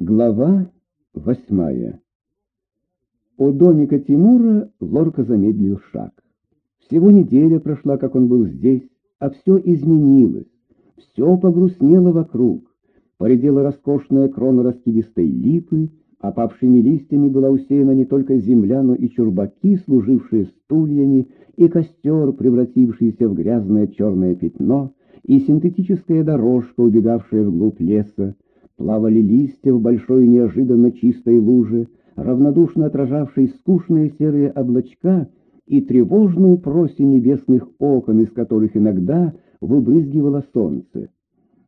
Глава восьмая У домика Тимура Лорка замедлил шаг. Всего неделя прошла, как он был здесь, а все изменилось, все погрустнело вокруг. Поредела роскошная крона раскидистой липы, опавшими листьями была усеяна не только земля, но и чурбаки, служившие стульями, и костер, превратившийся в грязное черное пятно, и синтетическая дорожка, убегавшая вглубь леса, Плавали листья в большой неожиданно чистой луже, равнодушно отражавшей скучные серые облачка и тревожную просень небесных окон, из которых иногда выбрызгивало солнце.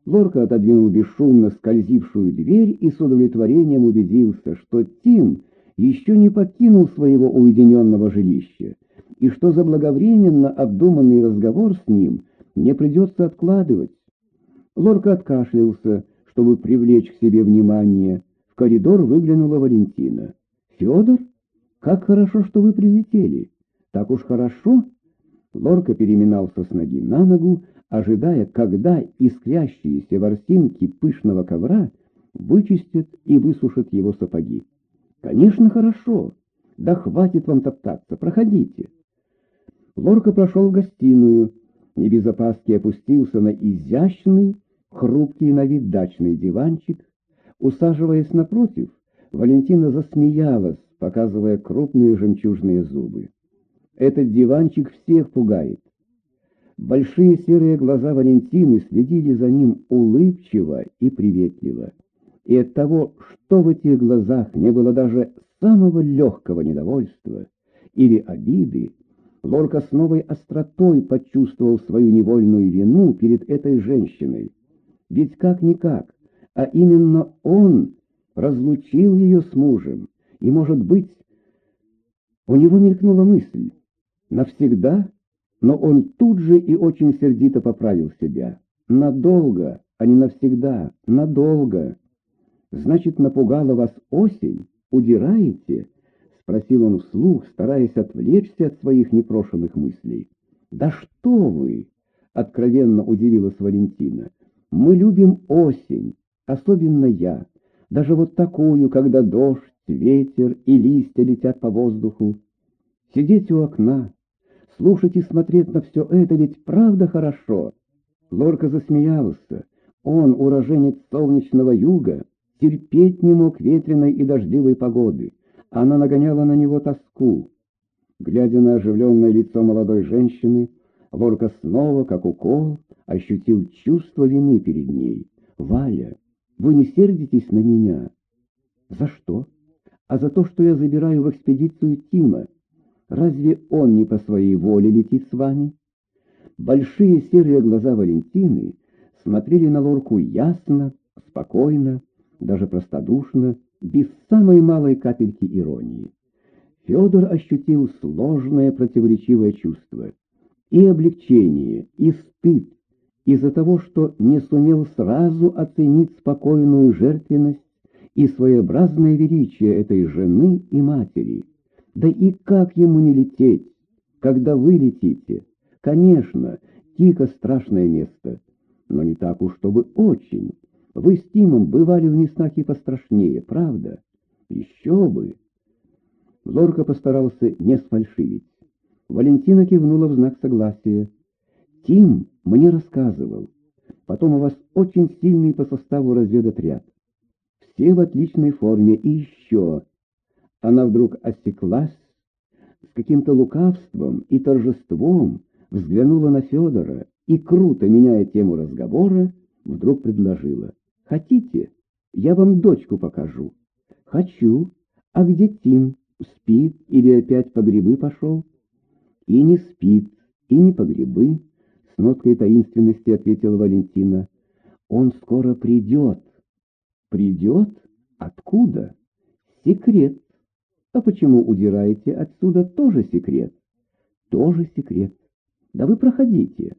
Лорка отодвинул бесшумно скользившую дверь и с удовлетворением убедился, что Тим еще не покинул своего уединенного жилища, и что заблаговременно обдуманный разговор с ним не придется откладывать. Лорка откашлялся, чтобы привлечь к себе внимание, в коридор выглянула Валентина. «Федор, как хорошо, что вы прилетели! Так уж хорошо!» Лорка переминался с ноги на ногу, ожидая, когда искрящиеся ворсинки пышного ковра вычистят и высушат его сапоги. «Конечно, хорошо! Да хватит вам топтаться, проходите!» Лорка прошел в гостиную, не без опаски опустился на изящный, хрупкий на вид дачный диванчик. Усаживаясь напротив, Валентина засмеялась, показывая крупные жемчужные зубы. Этот диванчик всех пугает. Большие серые глаза Валентины следили за ним улыбчиво и приветливо. И от того, что в этих глазах не было даже самого легкого недовольства или обиды, Лорка с новой остротой почувствовал свою невольную вину перед этой женщиной. Ведь как-никак, а именно он разлучил ее с мужем, и, может быть, у него мелькнула мысль «навсегда», но он тут же и очень сердито поправил себя. «Надолго, а не навсегда, надолго». «Значит, напугала вас осень? Удираете?» — спросил он вслух, стараясь отвлечься от своих непрошенных мыслей. «Да что вы!» — откровенно удивилась Валентина. Мы любим осень, особенно я, даже вот такую, когда дождь, ветер и листья летят по воздуху. Сидеть у окна, слушать и смотреть на все это, ведь правда хорошо. Лорка засмеялся. Он, уроженец солнечного юга, терпеть не мог ветреной и дождливой погоды. Она нагоняла на него тоску. Глядя на оживленное лицо молодой женщины, Лорка снова, как укол, ощутил чувство вины перед ней. «Валя, вы не сердитесь на меня?» «За что?» «А за то, что я забираю в экспедицию Тима. Разве он не по своей воле летит с вами?» Большие серые глаза Валентины смотрели на Лорку ясно, спокойно, даже простодушно, без самой малой капельки иронии. Федор ощутил сложное противоречивое чувство и облегчение, и стыд из-за того, что не сумел сразу оценить спокойную жертвенность и своеобразное величие этой жены и матери. Да и как ему не лететь, когда вы летите? Конечно, Тихо страшное место, но не так уж, чтобы очень. Вы с Тимом бывали в местах и пострашнее, правда? Еще бы! Лорка постарался не сфальшивить. Валентина кивнула в знак согласия. «Тим мне рассказывал. Потом у вас очень сильный по составу разведотряд. Все в отличной форме. И еще...» Она вдруг осеклась, с каким-то лукавством и торжеством взглянула на Федора и, круто меняя тему разговора, вдруг предложила. «Хотите, я вам дочку покажу?» «Хочу. А где Тим? Спит или опять по грибы пошел?» «И не спит, и не по грибы», — с ноткой таинственности ответила Валентина. «Он скоро придет». «Придет? Откуда?» «Секрет». «А почему удираете отсюда? Тоже секрет». «Тоже секрет. Да вы проходите».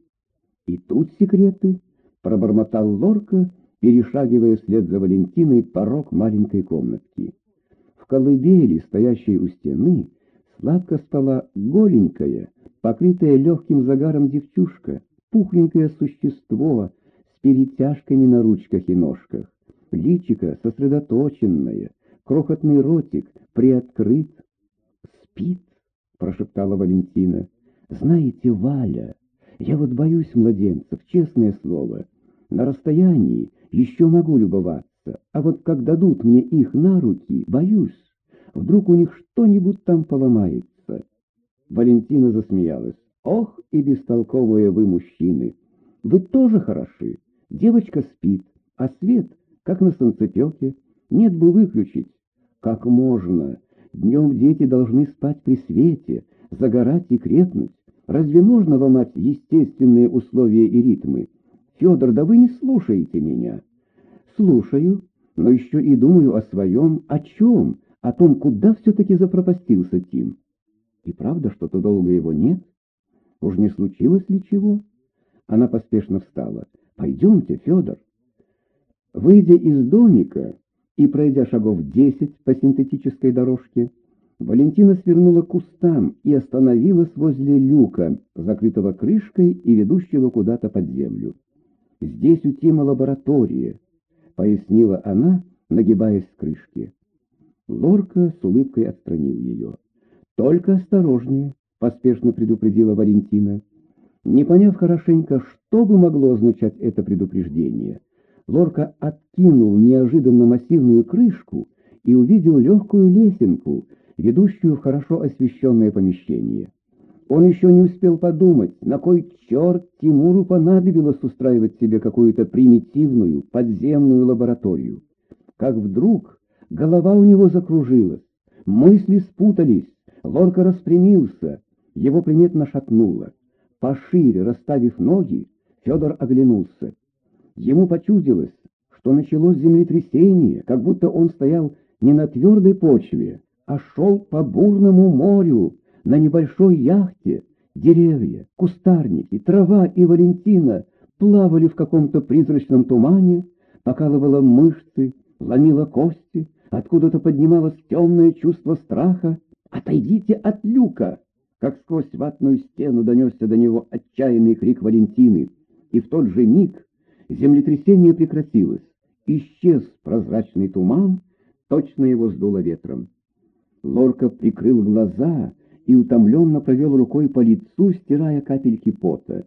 «И тут секреты», — пробормотал Лорка, перешагивая вслед за Валентиной порог маленькой комнатки. В колыбели, стоящей у стены, Сладко спала голенькая, покрытая легким загаром девчушка, пухленькое существо с перетяжками на ручках и ножках. личико сосредоточенное, крохотный ротик приоткрыт. «Спит?» — прошептала Валентина. «Знаете, Валя, я вот боюсь младенцев, честное слово. На расстоянии еще могу любоваться, а вот как дадут мне их на руки, боюсь. Вдруг у них что-нибудь там поломается». Валентина засмеялась. «Ох и бестолковые вы мужчины! Вы тоже хороши. Девочка спит, а свет, как на солнцепеке, нет бы выключить. Как можно? Днем дети должны спать при свете, загорать и крепнуть. Разве можно ломать естественные условия и ритмы? Федор, да вы не слушаете меня. Слушаю, но еще и думаю о своем, о чем, о том, куда все-таки запропастился Тим. И правда, что-то долго его нет? Уж не случилось ли чего? Она поспешно встала. «Пойдемте, Федор». Выйдя из домика и пройдя шагов десять по синтетической дорожке, Валентина свернула к кустам и остановилась возле люка, закрытого крышкой и ведущего куда-то под землю. «Здесь у Тима лаборатория», — пояснила она, нагибаясь к крышке. Лорка с улыбкой отстранил ее. «Только осторожнее», — поспешно предупредила Валентина. Не поняв хорошенько, что бы могло означать это предупреждение, Лорка откинул неожиданно массивную крышку и увидел легкую лесенку, ведущую в хорошо освещенное помещение. Он еще не успел подумать, на кой черт Тимуру понадобилось устраивать себе какую-то примитивную подземную лабораторию. Как вдруг голова у него закружилась, мысли спутались, Лорка распрямился, его приметно шатнуло. Пошире расставив ноги, Федор оглянулся. Ему почудилось, что началось землетрясение, как будто он стоял не на твердой почве, а шел по бурному морю на небольшой яхте. Деревья, кустарники, трава и Валентина плавали в каком-то призрачном тумане, покалывала мышцы, ломила кости, откуда-то поднималось темное чувство страха. «Отойдите от люка!» как сквозь ватную стену донесся до него отчаянный крик Валентины, и в тот же миг землетрясение прекратилось, исчез прозрачный туман, точно его сдуло ветром. Лорка прикрыл глаза и утомленно провел рукой по лицу, стирая капельки пота.